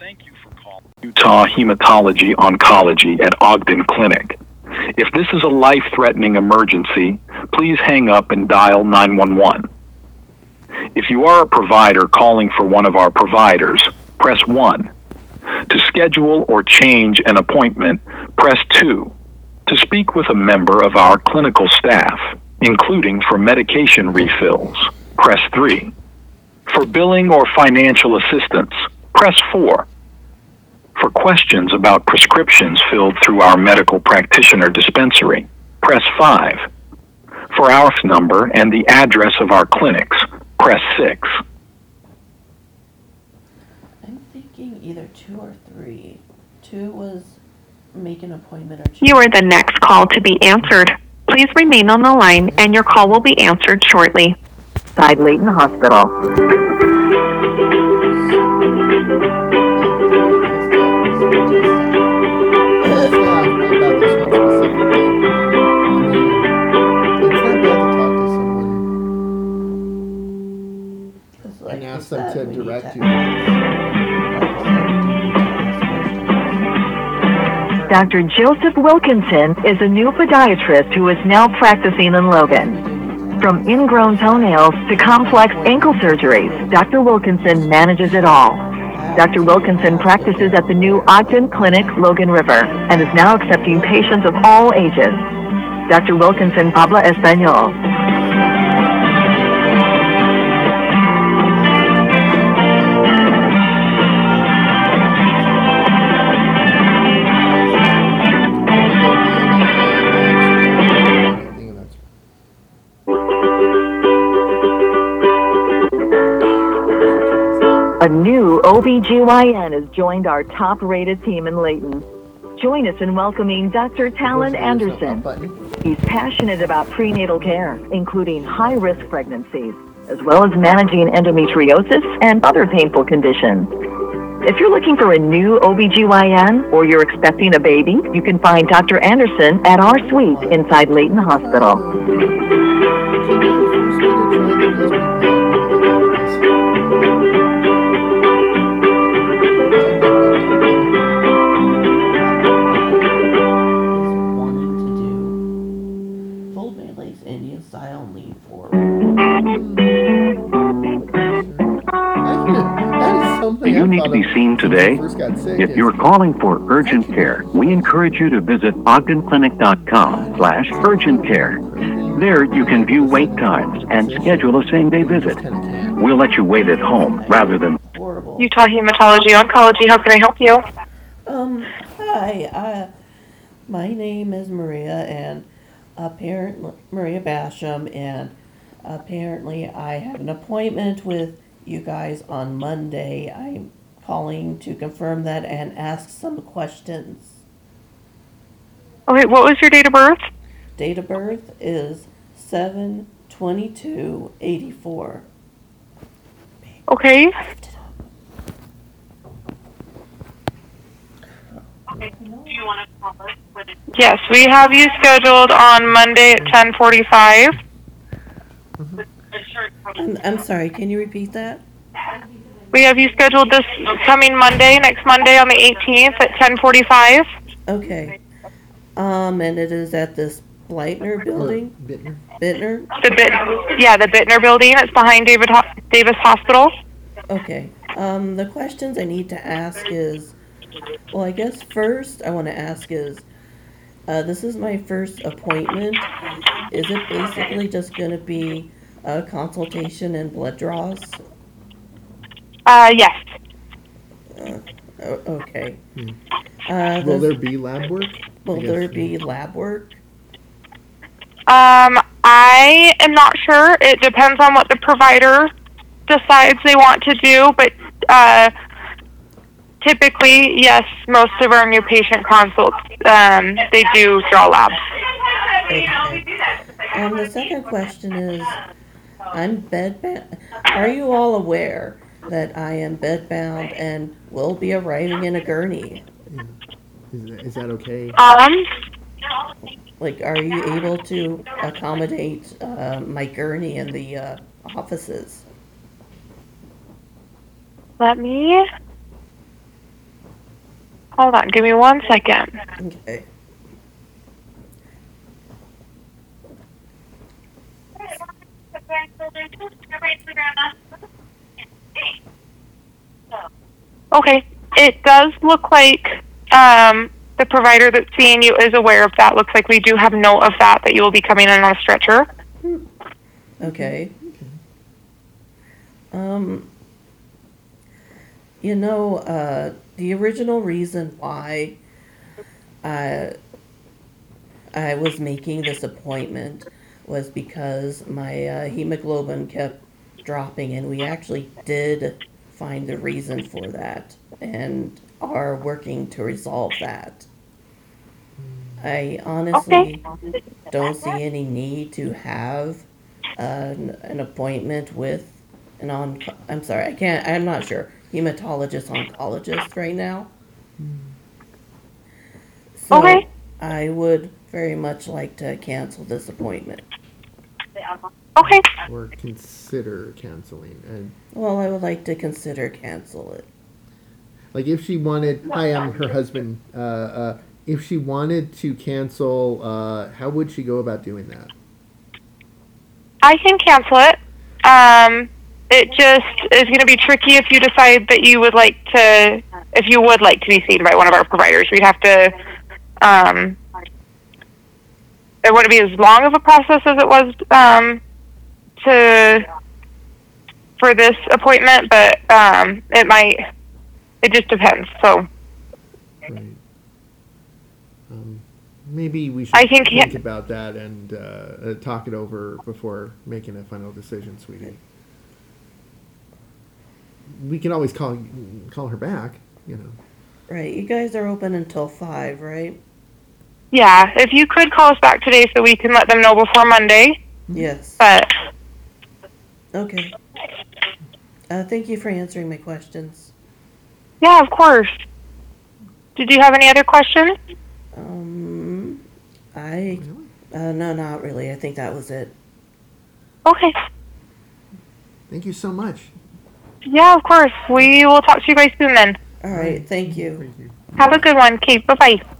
Thank you for calling Utah Hematology Oncology at Ogden Clinic. If this is a life threatening emergency, please hang up and dial 911. If you are a provider calling for one of our providers, press 1. To schedule or change an appointment, press 2. To speak with a member of our clinical staff, including for medication refills, press 3. For billing or financial assistance, press 4. For questions about prescriptions filled through our medical practitioner dispensary, press 5. For our number and the address of our clinics, press 6. I'm thinking either two or three. Two was make an appointment or two. You are the next call to be answered. Please remain on the line and your call will be answered shortly. Side Layton Hospital. Ask them to we need direct to- you. like you said, we need to ask questions. Dr. Joseph Wilkinson is a new podiatrist who is now practicing in Logan. From ingrown toenails to complex ankle surgeries, Dr. Wilkinson manages it all. Dr. Wilkinson practices at the new Ogden Clinic, Logan River, and is now accepting patients of all ages. Dr. Wilkinson habla español. OBGYN has joined our top rated team in Layton. Join us in welcoming Dr. Talon Anderson. He's passionate about prenatal care, including high risk pregnancies, as well as managing endometriosis and other painful conditions. If you're looking for a new OBGYN or you're expecting a baby, you can find Dr. Anderson at our suite inside Layton Hospital. Bailey's Indian style lean forward. that is something Do you need to be seen today? first got sick, If you're calling for urgent care, we encourage you to visit ogdenclinic.com slash urgent care. There you can view wait times and schedule a same-day visit. We'll let you wait at home rather than Horrible. Utah Hematology Oncology, how can I help you? Um, hi, uh, my name is Maria and apparently, Maria Basham, and apparently I have an appointment with you guys on Monday. I'm calling to confirm that and ask some questions. Okay, what was your date of birth? Date of birth is seven twenty-two eighty-four. Okay, yes, we have you scheduled on Monday at ten forty-five. I'm, I'm sorry, can you repeat that? We have you scheduled this coming Monday, next Monday on the eighteenth at ten forty-five. Okay. Um, and it is at this Blightner building, Bittner. Bittner? The Bit, yeah, the Bittner Building. It's behind David Ho- Davis Hospital. Okay, um, the questions I need to ask is, well, I guess first I wanna ask is, uh, this is my first appointment. Is it basically just gonna be a consultation and blood draws? Uh, yes. O- okay. Hmm. Uh, Will this- there be lab work? will I guess, there yeah. be lab work? Um, I am not sure. It depends on what the provider decides they want to do, but uh, typically, yes, most of our new patient consults um, they do draw labs. Okay. Um, the second question is, I'm bedbound. Are you all aware that I am bedbound and will be arriving in a gurney? Is that, is that okay? Um, Like, are you able to accommodate uh, my gurney in the uh, offices? let me Hold on, give me one second. Okay. Okay, it does look like um, the provider that's seeing you is aware of that. Looks like we do have note of that, that you will be coming in on a stretcher. Okay. Um, you know, uh, the original reason why I I was making this appointment was because my uh, hemoglobin kept dropping, and we actually did find the reason for that, and are working to resolve that. I honestly don't see any need to have an, an appointment with an on, I'm sorry, I can't, I'm not sure, hematologist oncologist right now. So Okay. I would very much like to cancel this appointment. Okay, Or consider canceling. And Well, I would like to consider cancel it. like if she wanted, hi, I'm her husband. Uh, uh, if she wanted to cancel, uh, how would she go about doing that? I can cancel it. Um, it just is going to be tricky if you decide that you would like to, if you would like to be seen by one of our providers. We'd have to, um, it wouldn't be as long of a process as it was um, to for this appointment, but um, it might. It just depends. So Right. Um, maybe we should I think he- think about that and uh, uh, talk it over before making a final decision, sweetie. We can always call call her back, you know. Right, you guys are open until five, right? yeah, if you could call us back today so we can let them know before Monday. Yes, But okay. Uh, thank you for answering my questions. yeah, of course. Did you have any other questions? Um, I, uh, no, not really. I think that was it. Okay. Thank you so much. Yeah, of course. We will talk to you guys soon then. All right, thank you. Thank you. Have a good one. Okay, bye bye. Bye-bye.